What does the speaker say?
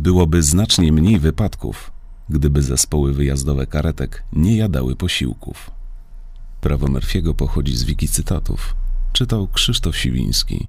Byłoby znacznie mniej wypadków, gdyby zespoły wyjazdowe karetek nie jadały posiłków. Prawo Murphy'ego pochodzi z wiki cytatów. Czytał Krzysztof Siwiński.